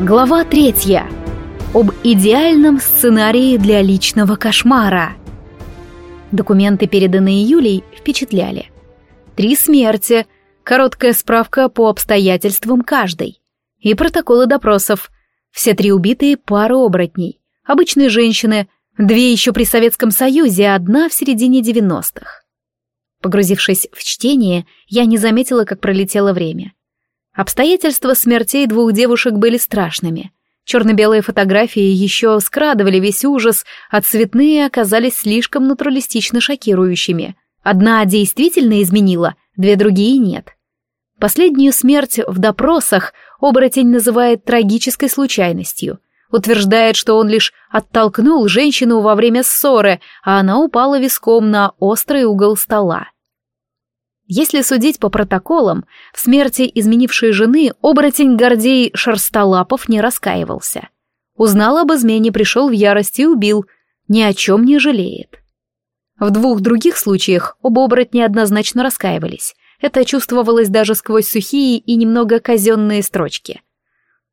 Глава третья. Об идеальном сценарии для личного кошмара. Документы, переданные Юлей, впечатляли. Три смерти, короткая справка по обстоятельствам каждой. И протоколы допросов. Все три убитые пары оборотней. Обычные женщины, две еще при Советском Союзе, одна в середине 90-х. Погрузившись в чтение, я не заметила, как пролетело время. Обстоятельства смертей двух девушек были страшными. Черно-белые фотографии еще скрадывали весь ужас, а цветные оказались слишком натуралистично шокирующими. Одна действительно изменила, две другие нет. Последнюю смерть в допросах оборотень называет трагической случайностью. Утверждает, что он лишь оттолкнул женщину во время ссоры, а она упала виском на острый угол стола. Если судить по протоколам, в смерти изменившей жены оборотень Гордей Шерстолапов не раскаивался. Узнал об измене, пришел в ярость и убил, ни о чем не жалеет. В двух других случаях оба оборотни однозначно раскаивались. Это чувствовалось даже сквозь сухие и немного казенные строчки.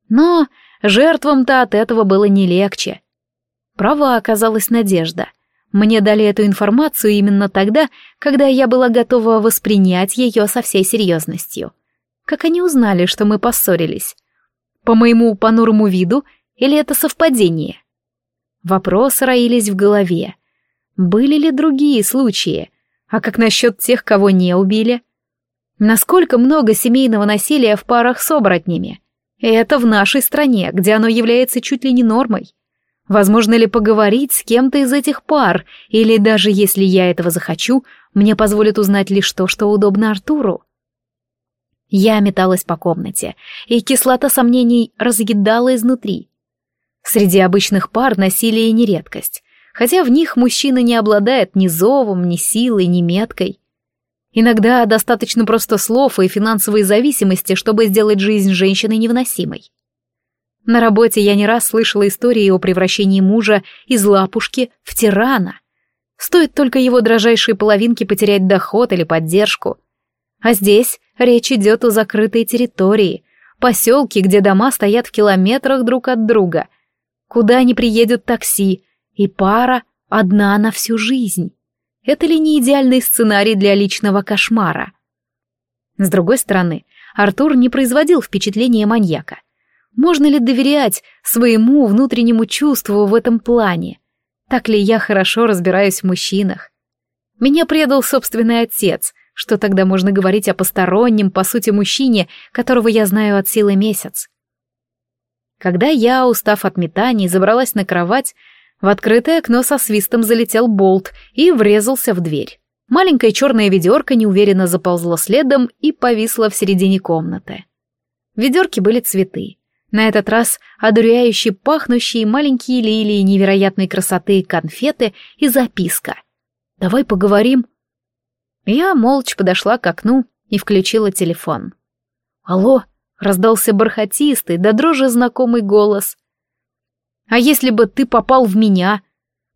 Но жертвам-то от этого было не легче. Права оказалась Надежда. Мне дали эту информацию именно тогда, когда я была готова воспринять ее со всей серьезностью. Как они узнали, что мы поссорились? По моему понурому виду или это совпадение? Вопросы роились в голове. Были ли другие случаи? А как насчет тех, кого не убили? Насколько много семейного насилия в парах с оборотнями? И это в нашей стране, где оно является чуть ли не нормой. Возможно ли поговорить с кем-то из этих пар, или даже если я этого захочу, мне позволят узнать лишь то, что удобно Артуру? Я металась по комнате, и кислота сомнений разъедала изнутри. Среди обычных пар насилие не редкость, хотя в них мужчина не обладает ни зовом, ни силой, ни меткой. Иногда достаточно просто слов и финансовой зависимости, чтобы сделать жизнь женщины невыносимой. На работе я не раз слышала истории о превращении мужа из лапушки в тирана. Стоит только его дрожайшей половинке потерять доход или поддержку. А здесь речь идет о закрытой территории, поселке, где дома стоят в километрах друг от друга, куда не приедет такси, и пара одна на всю жизнь. Это ли не идеальный сценарий для личного кошмара? С другой стороны, Артур не производил впечатления маньяка. Можно ли доверять своему внутреннему чувству в этом плане? Так ли я хорошо разбираюсь в мужчинах? Меня предал собственный отец, что тогда можно говорить о постороннем, по сути, мужчине, которого я знаю от силы месяц. Когда я, устав от метаний, забралась на кровать, в открытое окно со свистом залетел болт и врезался в дверь. Маленькая черная ведерко неуверенно заползла следом и повисла в середине комнаты. В ведерке были цветы. На этот раз одуряющие пахнущие маленькие лилии невероятной красоты конфеты и записка. «Давай поговорим». Я молча подошла к окну и включила телефон. «Алло», — раздался бархатистый, да дрожи знакомый голос. «А если бы ты попал в меня?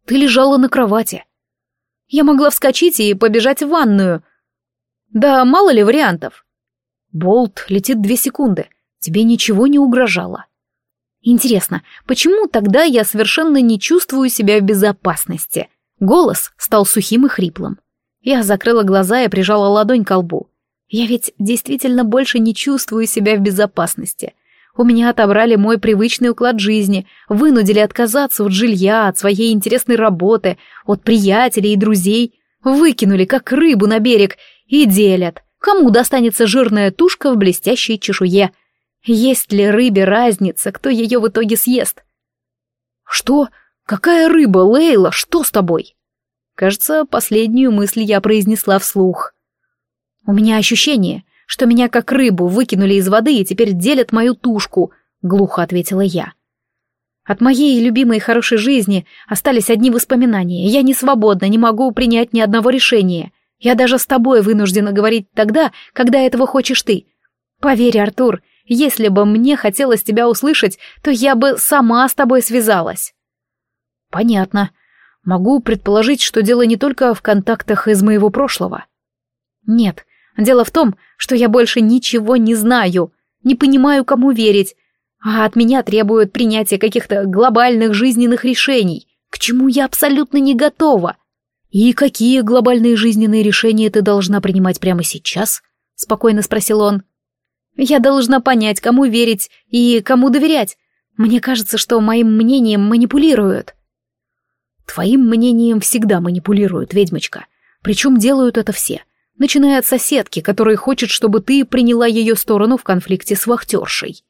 Ты лежала на кровати. Я могла вскочить и побежать в ванную. Да мало ли вариантов». Болт летит две секунды — Тебе ничего не угрожало. Интересно, почему тогда я совершенно не чувствую себя в безопасности? Голос стал сухим и хриплым. Я закрыла глаза и прижала ладонь к лбу. Я ведь действительно больше не чувствую себя в безопасности. У меня отобрали мой привычный уклад жизни, вынудили отказаться от жилья, от своей интересной работы, от приятелей и друзей, выкинули как рыбу на берег и делят. Кому достанется жирная тушка в блестящей чешуе, есть ли рыбе разница, кто ее в итоге съест? Что? Какая рыба, Лейла? Что с тобой? Кажется, последнюю мысль я произнесла вслух. У меня ощущение, что меня как рыбу выкинули из воды и теперь делят мою тушку, глухо ответила я. От моей любимой и хорошей жизни остались одни воспоминания. Я не свободна, не могу принять ни одного решения. Я даже с тобой вынуждена говорить тогда, когда этого хочешь ты. Поверь, Артур, если бы мне хотелось тебя услышать, то я бы сама с тобой связалась. Понятно. Могу предположить, что дело не только в контактах из моего прошлого. Нет, дело в том, что я больше ничего не знаю, не понимаю, кому верить. А от меня требуют принятия каких-то глобальных жизненных решений, к чему я абсолютно не готова. «И какие глобальные жизненные решения ты должна принимать прямо сейчас?» — спокойно спросил он. «Я должна понять, кому верить и кому доверять. Мне кажется, что моим мнением манипулируют». «Твоим мнением всегда манипулируют, ведьмочка. Причем делают это все, начиная от соседки, которая хочет, чтобы ты приняла ее сторону в конфликте с вахтершей.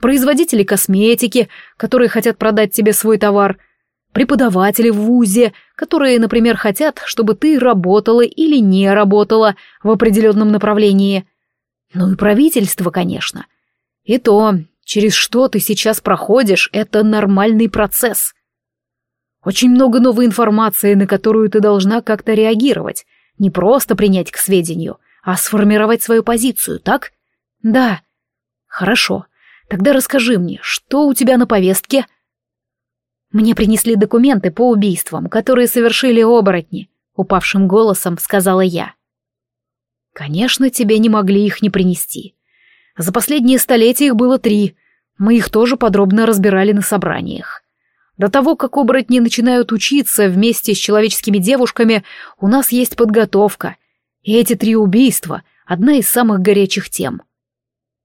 Производители косметики, которые хотят продать тебе свой товар — преподаватели в ВУЗе, которые, например, хотят, чтобы ты работала или не работала в определенном направлении. Ну и правительство, конечно. И то, через что ты сейчас проходишь, это нормальный процесс. Очень много новой информации, на которую ты должна как-то реагировать, не просто принять к сведению, а сформировать свою позицию, так? Да. Хорошо. Тогда расскажи мне, что у тебя на повестке — «Мне принесли документы по убийствам, которые совершили оборотни», — упавшим голосом сказала я. «Конечно, тебе не могли их не принести. За последние столетия их было три. Мы их тоже подробно разбирали на собраниях. До того, как оборотни начинают учиться вместе с человеческими девушками, у нас есть подготовка. И эти три убийства — одна из самых горячих тем.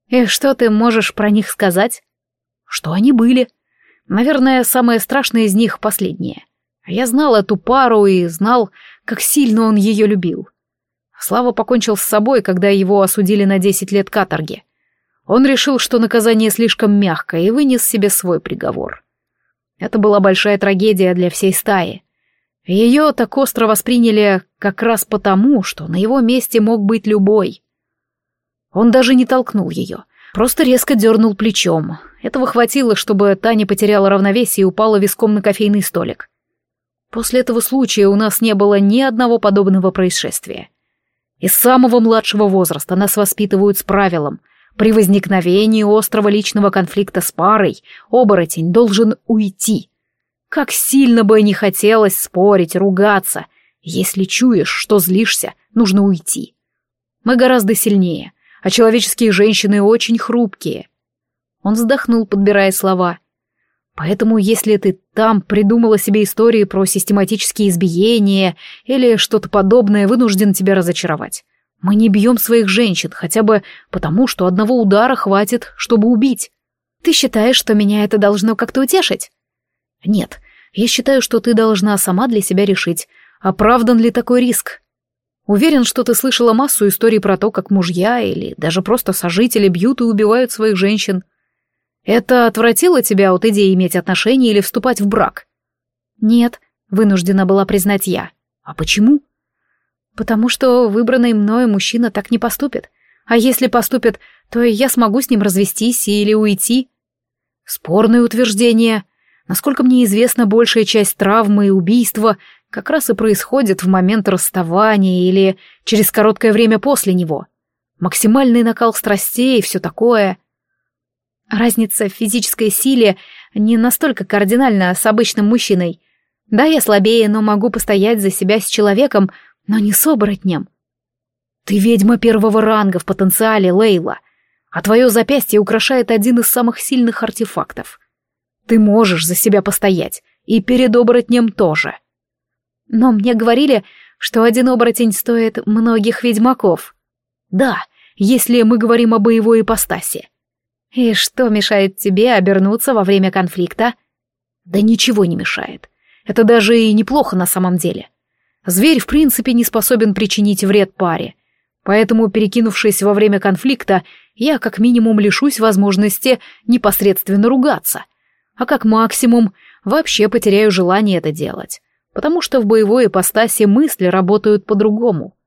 И что ты можешь про них сказать? Что они были?» Наверное, самое страшное из них — последнее. Я знал эту пару и знал, как сильно он ее любил. Слава покончил с собой, когда его осудили на 10 лет каторги. Он решил, что наказание слишком мягкое, и вынес себе свой приговор. Это была большая трагедия для всей стаи. Ее так остро восприняли как раз потому, что на его месте мог быть любой. Он даже не толкнул ее, просто резко дернул плечом, этого хватило, чтобы Таня потеряла равновесие и упала виском на кофейный столик. После этого случая у нас не было ни одного подобного происшествия. Из самого младшего возраста нас воспитывают с правилом. При возникновении острого личного конфликта с парой оборотень должен уйти. Как сильно бы не хотелось спорить, ругаться. Если чуешь, что злишься, нужно уйти. Мы гораздо сильнее, а человеческие женщины очень хрупкие — он вздохнул, подбирая слова. Поэтому, если ты там придумала себе истории про систематические избиения или что-то подобное, вынужден тебя разочаровать. Мы не бьем своих женщин, хотя бы потому, что одного удара хватит, чтобы убить. Ты считаешь, что меня это должно как-то утешить? Нет, я считаю, что ты должна сама для себя решить, оправдан ли такой риск. Уверен, что ты слышала массу историй про то, как мужья или даже просто сожители бьют и убивают своих женщин. Это отвратило тебя от идеи иметь отношения или вступать в брак? Нет, вынуждена была признать я. А почему? Потому что выбранный мною мужчина так не поступит. А если поступит, то я смогу с ним развестись или уйти. Спорное утверждение. Насколько мне известно, большая часть травмы и убийства как раз и происходит в момент расставания или через короткое время после него. Максимальный накал страстей и все такое — Разница в физической силе не настолько кардинальна с обычным мужчиной. Да, я слабее, но могу постоять за себя с человеком, но не с оборотнем. Ты ведьма первого ранга в потенциале, Лейла, а твое запястье украшает один из самых сильных артефактов. Ты можешь за себя постоять, и перед оборотнем тоже. Но мне говорили, что один оборотень стоит многих ведьмаков. Да, если мы говорим о боевой ипостаси. И что мешает тебе обернуться во время конфликта? Да ничего не мешает. Это даже и неплохо на самом деле. Зверь, в принципе, не способен причинить вред паре. Поэтому, перекинувшись во время конфликта, я как минимум лишусь возможности непосредственно ругаться. А как максимум вообще потеряю желание это делать. Потому что в боевой ипостаси мысли работают по-другому.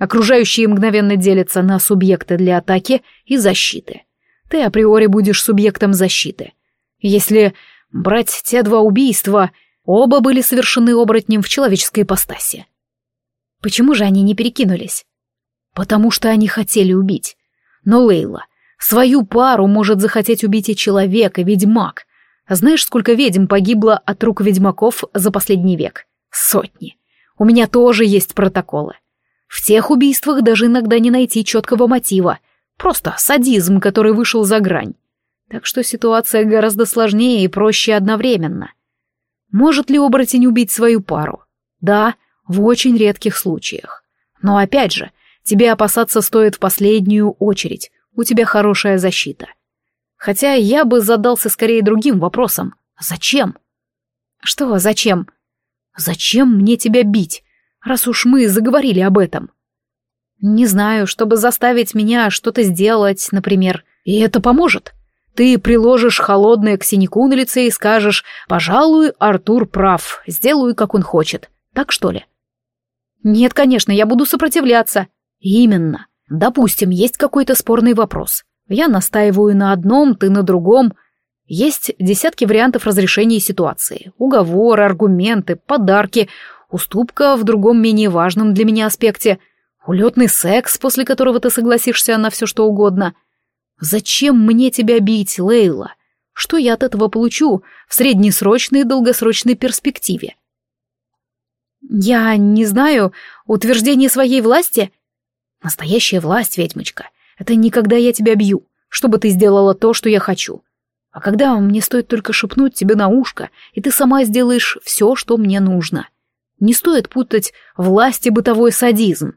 Окружающие мгновенно делятся на субъекты для атаки и защиты ты априори будешь субъектом защиты. Если брать те два убийства, оба были совершены оборотнем в человеческой ипостаси. Почему же они не перекинулись? Потому что они хотели убить. Но Лейла, свою пару может захотеть убить и человек, и ведьмак. Знаешь, сколько ведьм погибло от рук ведьмаков за последний век? Сотни. У меня тоже есть протоколы. В тех убийствах даже иногда не найти четкого мотива — Просто садизм, который вышел за грань. Так что ситуация гораздо сложнее и проще одновременно. Может ли оборотень убить свою пару? Да, в очень редких случаях. Но опять же, тебе опасаться стоит в последнюю очередь, у тебя хорошая защита. Хотя я бы задался скорее другим вопросом. Зачем? Что зачем? Зачем мне тебя бить, раз уж мы заговорили об этом? Не знаю, чтобы заставить меня что-то сделать, например. И это поможет. Ты приложишь холодное к синяку на лице и скажешь «Пожалуй, Артур прав, сделаю, как он хочет». Так что ли? Нет, конечно, я буду сопротивляться. Именно. Допустим, есть какой-то спорный вопрос. Я настаиваю на одном, ты на другом. Есть десятки вариантов разрешения ситуации. Уговоры, аргументы, подарки, уступка в другом менее важном для меня аспекте, улетный секс, после которого ты согласишься на все что угодно. Зачем мне тебя бить, Лейла? Что я от этого получу в среднесрочной и долгосрочной перспективе? «Я не знаю. Утверждение своей власти?» «Настоящая власть, ведьмочка, это не когда я тебя бью, чтобы ты сделала то, что я хочу. А когда мне стоит только шепнуть тебе на ушко, и ты сама сделаешь все, что мне нужно. Не стоит путать власть и бытовой садизм».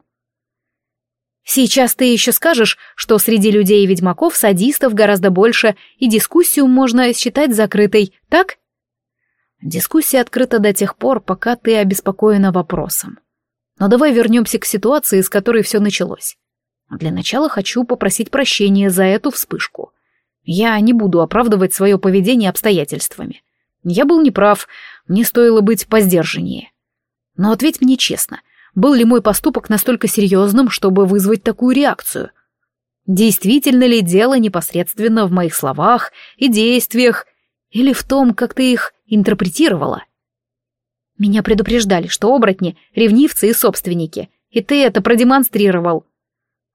Сейчас ты еще скажешь, что среди людей и ведьмаков садистов гораздо больше, и дискуссию можно считать закрытой, так? Дискуссия открыта до тех пор, пока ты обеспокоена вопросом. Но давай вернемся к ситуации, с которой все началось. Для начала хочу попросить прощения за эту вспышку. Я не буду оправдывать свое поведение обстоятельствами. Я был неправ, мне стоило быть поздержаннее. Но ответь мне честно, был ли мой поступок настолько серьезным, чтобы вызвать такую реакцию? Действительно ли дело непосредственно в моих словах и действиях, или в том, как ты их интерпретировала. Меня предупреждали, что оборотни — ревнивцы и собственники, и ты это продемонстрировал.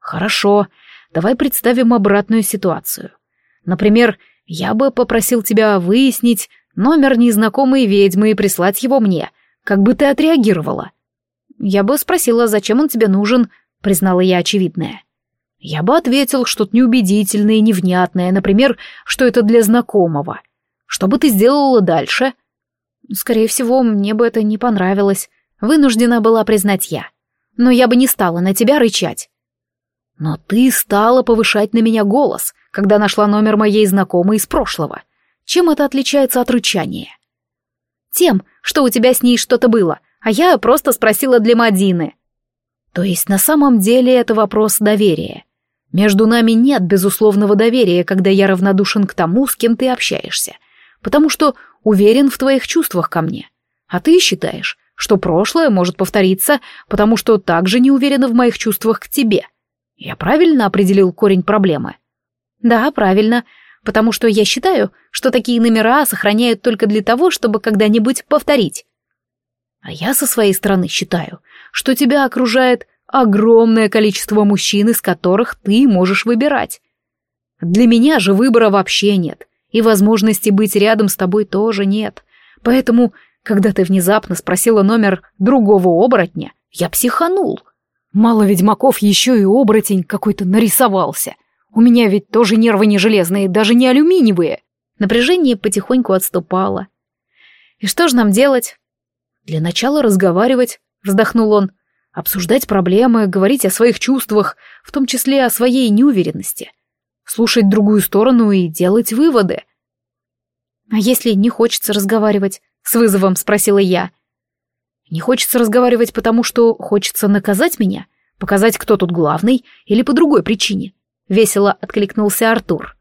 Хорошо, давай представим обратную ситуацию. Например, я бы попросил тебя выяснить номер незнакомой ведьмы и прислать его мне. Как бы ты отреагировала? Я бы спросила, зачем он тебе нужен, признала я очевидное. Я бы ответил что-то неубедительное и невнятное, например, что это для знакомого — что бы ты сделала дальше? Скорее всего, мне бы это не понравилось. Вынуждена была признать я. Но я бы не стала на тебя рычать. Но ты стала повышать на меня голос, когда нашла номер моей знакомой из прошлого. Чем это отличается от рычания? Тем, что у тебя с ней что-то было, а я просто спросила для Мадины. То есть на самом деле это вопрос доверия. Между нами нет безусловного доверия, когда я равнодушен к тому, с кем ты общаешься потому что уверен в твоих чувствах ко мне. А ты считаешь, что прошлое может повториться, потому что также не уверена в моих чувствах к тебе. Я правильно определил корень проблемы? Да, правильно, потому что я считаю, что такие номера сохраняют только для того, чтобы когда-нибудь повторить. А я со своей стороны считаю, что тебя окружает огромное количество мужчин, из которых ты можешь выбирать. Для меня же выбора вообще нет и возможности быть рядом с тобой тоже нет. Поэтому, когда ты внезапно спросила номер другого оборотня, я психанул. Мало ведьмаков еще и оборотень какой-то нарисовался. У меня ведь тоже нервы не железные, даже не алюминиевые. Напряжение потихоньку отступало. И что же нам делать? Для начала разговаривать, вздохнул он. Обсуждать проблемы, говорить о своих чувствах, в том числе о своей неуверенности — слушать другую сторону и делать выводы. «А если не хочется разговаривать?» — с вызовом спросила я. «Не хочется разговаривать, потому что хочется наказать меня? Показать, кто тут главный? Или по другой причине?» — весело откликнулся Артур.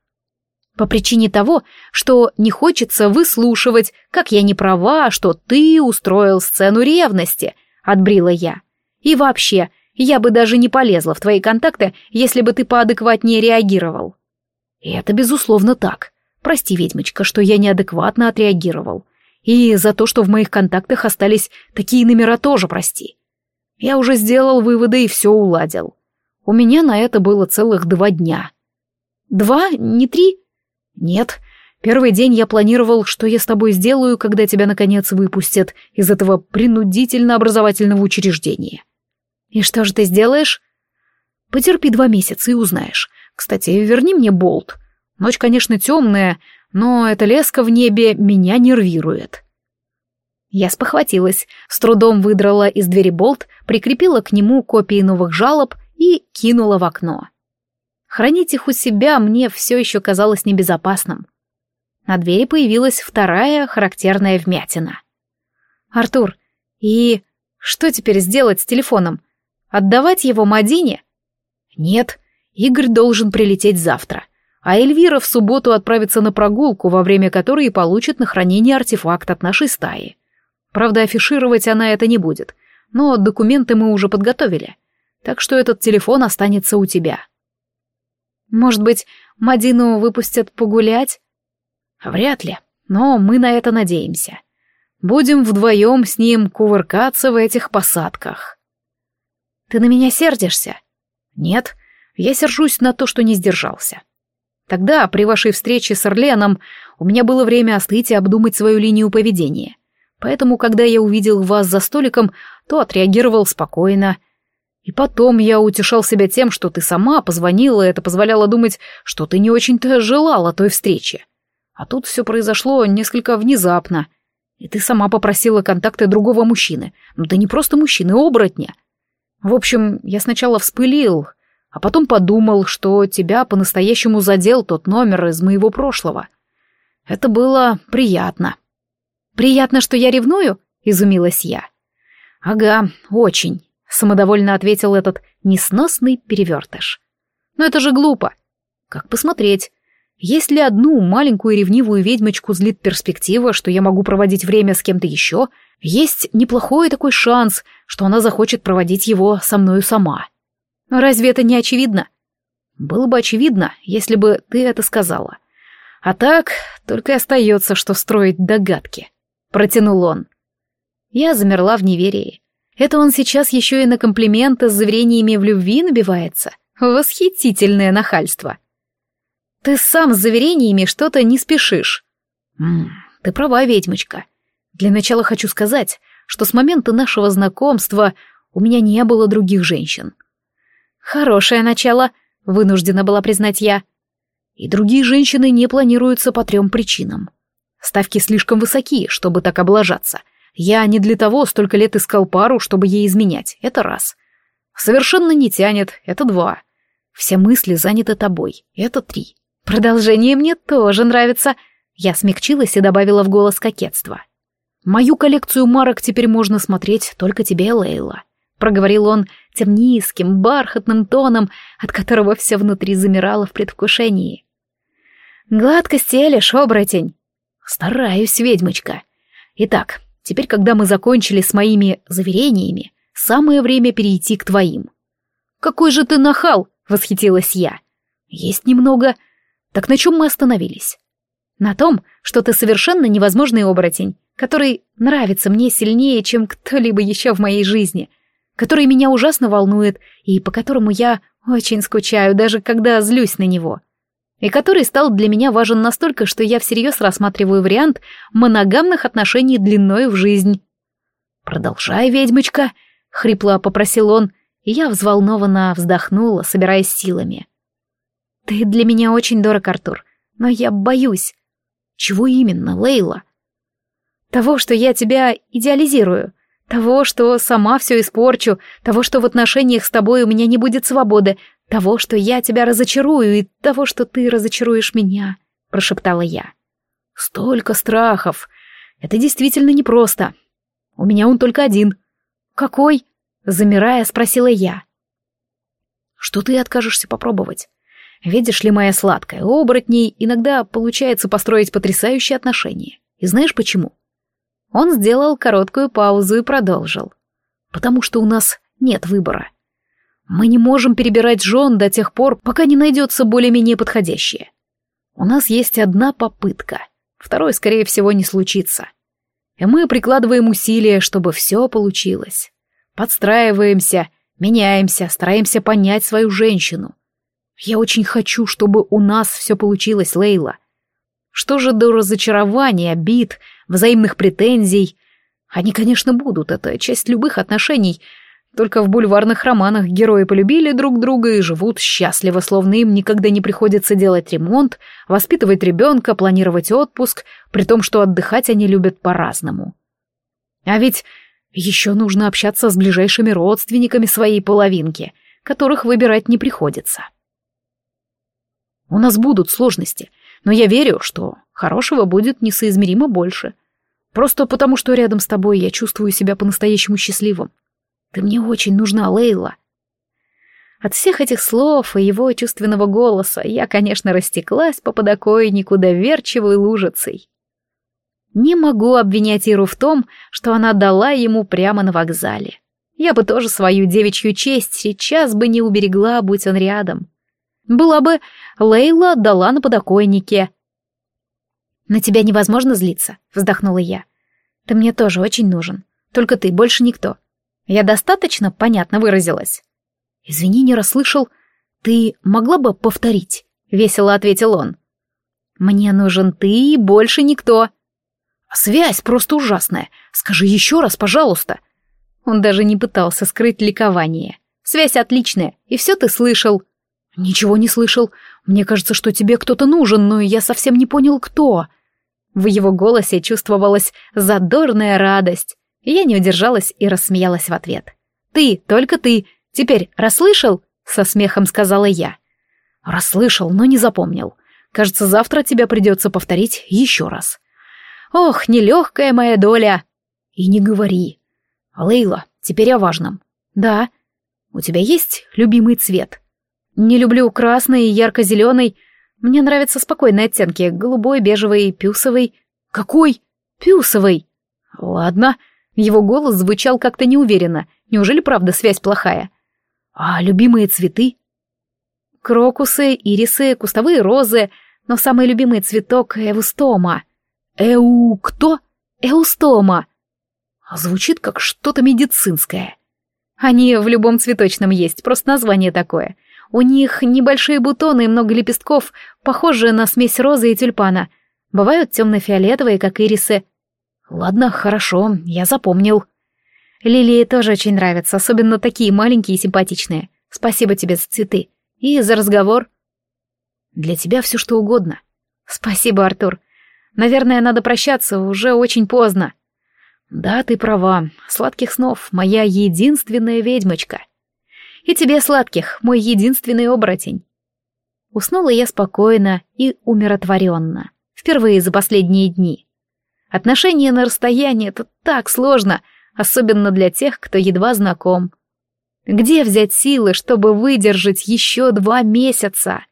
«По причине того, что не хочется выслушивать, как я не права, что ты устроил сцену ревности», — отбрила я. «И вообще, я бы даже не полезла в твои контакты, если бы ты поадекватнее реагировал. И это безусловно так. Прости, ведьмочка, что я неадекватно отреагировал. И за то, что в моих контактах остались такие номера, тоже прости. Я уже сделал выводы и все уладил. У меня на это было целых два дня. Два? Не три? Нет. Первый день я планировал, что я с тобой сделаю, когда тебя наконец выпустят из этого принудительно-образовательного учреждения. «И что же ты сделаешь?» «Потерпи два месяца и узнаешь. Кстати, верни мне болт. Ночь, конечно, темная, но эта леска в небе меня нервирует. Я спохватилась, с трудом выдрала из двери болт, прикрепила к нему копии новых жалоб и кинула в окно. Хранить их у себя мне все еще казалось небезопасным. На двери появилась вторая характерная вмятина. «Артур, и что теперь сделать с телефоном? Отдавать его Мадине?» «Нет, Игорь должен прилететь завтра, а Эльвира в субботу отправится на прогулку, во время которой и получит на хранение артефакт от нашей стаи. Правда, афишировать она это не будет, но документы мы уже подготовили, так что этот телефон останется у тебя». «Может быть, Мадину выпустят погулять?» «Вряд ли, но мы на это надеемся. Будем вдвоем с ним кувыркаться в этих посадках». «Ты на меня сердишься?» «Нет, я сержусь на то, что не сдержался. Тогда, при вашей встрече с Орленом, у меня было время остыть и обдумать свою линию поведения. Поэтому, когда я увидел вас за столиком, то отреагировал спокойно. И потом я утешал себя тем, что ты сама позвонила, это позволяло думать, что ты не очень-то желала той встречи. А тут все произошло несколько внезапно. И ты сама попросила контакты другого мужчины. Ну да не просто мужчины, оборотня. В общем, я сначала вспылил, а потом подумал, что тебя по-настоящему задел тот номер из моего прошлого. Это было приятно. «Приятно, что я ревную?» — изумилась я. «Ага, очень», — самодовольно ответил этот несносный перевертыш. «Но это же глупо. Как посмотреть? Если одну маленькую ревнивую ведьмочку злит перспектива, что я могу проводить время с кем-то еще, есть неплохой такой шанс, что она захочет проводить его со мною сама. Разве это не очевидно? Было бы очевидно, если бы ты это сказала. А так, только и остается, что строить догадки. Протянул он. Я замерла в неверии. Это он сейчас еще и на комплименты с заверениями в любви набивается. Восхитительное нахальство. Ты сам с заверениями что-то не спешишь. М -м, ты права, ведьмочка. Для начала хочу сказать, что с момента нашего знакомства у меня не было других женщин. Хорошее начало, вынуждена была признать я. И другие женщины не планируются по трем причинам. Ставки слишком высоки, чтобы так облажаться. Я не для того столько лет искал пару, чтобы ей изменять. Это раз. Совершенно не тянет. Это два. Все мысли заняты тобой. Это три. Продолжение мне тоже нравится. Я смягчилась и добавила в голос кокетства. Мою коллекцию марок теперь можно смотреть только тебе, Лейла. Проговорил он тем низким, бархатным тоном, от которого все внутри замирало в предвкушении. «Гладко стелишь, оборотень!» «Стараюсь, ведьмочка. Итак, теперь, когда мы закончили с моими заверениями, самое время перейти к твоим». «Какой же ты нахал!» — восхитилась я. «Есть немного. Так на чем мы остановились?» «На том, что ты совершенно невозможный оборотень, который нравится мне сильнее, чем кто-либо еще в моей жизни, который меня ужасно волнует и по которому я очень скучаю, даже когда злюсь на него» и который стал для меня важен настолько, что я всерьез рассматриваю вариант моногамных отношений длиной в жизнь. «Продолжай, ведьмочка», — хрипло попросил он, и я взволнованно вздохнула, собираясь силами. «Ты для меня очень дорог, Артур, но я боюсь». «Чего именно, Лейла?» «Того, что я тебя идеализирую, того, что сама все испорчу, того, что в отношениях с тобой у меня не будет свободы, того, что я тебя разочарую, и того, что ты разочаруешь меня», — прошептала я. «Столько страхов! Это действительно непросто. У меня он только один». «Какой?» — замирая, спросила я. «Что ты откажешься попробовать? Видишь ли, моя сладкая, у оборотней иногда получается построить потрясающие отношения. И знаешь почему?» Он сделал короткую паузу и продолжил. «Потому что у нас нет выбора. Мы не можем перебирать жен до тех пор, пока не найдется более-менее подходящее. У нас есть одна попытка, второй, скорее всего, не случится. И мы прикладываем усилия, чтобы все получилось. Подстраиваемся, меняемся, стараемся понять свою женщину. Я очень хочу, чтобы у нас все получилось, Лейла. Что же до разочарования, обид, взаимных претензий? Они, конечно, будут, это часть любых отношений — Только в бульварных романах герои полюбили друг друга и живут счастливо, словно им никогда не приходится делать ремонт, воспитывать ребенка, планировать отпуск, при том, что отдыхать они любят по-разному. А ведь еще нужно общаться с ближайшими родственниками своей половинки, которых выбирать не приходится. У нас будут сложности, но я верю, что хорошего будет несоизмеримо больше. Просто потому, что рядом с тобой я чувствую себя по-настоящему счастливым. Ты мне очень нужна, Лейла. От всех этих слов и его чувственного голоса я, конечно, растеклась по подоконнику доверчивой лужицей. Не могу обвинять Иру в том, что она дала ему прямо на вокзале. Я бы тоже свою девичью честь сейчас бы не уберегла, будь он рядом. Была бы Лейла дала на подоконнике. «На тебя невозможно злиться», — вздохнула я. «Ты мне тоже очень нужен. Только ты, больше никто. Я достаточно понятно выразилась?» «Извини, не расслышал. Ты могла бы повторить?» — весело ответил он. «Мне нужен ты и больше никто». «Связь просто ужасная. Скажи еще раз, пожалуйста». Он даже не пытался скрыть ликование. «Связь отличная, и все ты слышал». «Ничего не слышал. Мне кажется, что тебе кто-то нужен, но я совсем не понял, кто». В его голосе чувствовалась задорная радость. Я не удержалась и рассмеялась в ответ. «Ты, только ты. Теперь расслышал?» — со смехом сказала я. «Расслышал, но не запомнил. Кажется, завтра тебя придется повторить еще раз». «Ох, нелегкая моя доля!» «И не говори». «Лейла, теперь о важном». «Да». «У тебя есть любимый цвет?» «Не люблю красный и ярко-зеленый. Мне нравятся спокойные оттенки. Голубой, бежевый, пюсовый». «Какой?» «Пюсовый». «Ладно». Его голос звучал как-то неуверенно. Неужели правда связь плохая? А любимые цветы? Крокусы, ирисы, кустовые розы, но самый любимый цветок — эвустома. Эу... кто? Эустома. Звучит как что-то медицинское. Они в любом цветочном есть, просто название такое. У них небольшие бутоны и много лепестков, похожие на смесь розы и тюльпана. Бывают темно-фиолетовые, как ирисы, Ладно, хорошо, я запомнил. Лилии тоже очень нравятся, особенно такие маленькие и симпатичные. Спасибо тебе за цветы. И за разговор. Для тебя все что угодно. Спасибо, Артур. Наверное, надо прощаться, уже очень поздно. Да, ты права. Сладких снов, моя единственная ведьмочка. И тебе сладких, мой единственный оборотень. Уснула я спокойно и умиротворенно. Впервые за последние дни. Отношения на расстоянии — это так сложно, особенно для тех, кто едва знаком. Где взять силы, чтобы выдержать еще два месяца?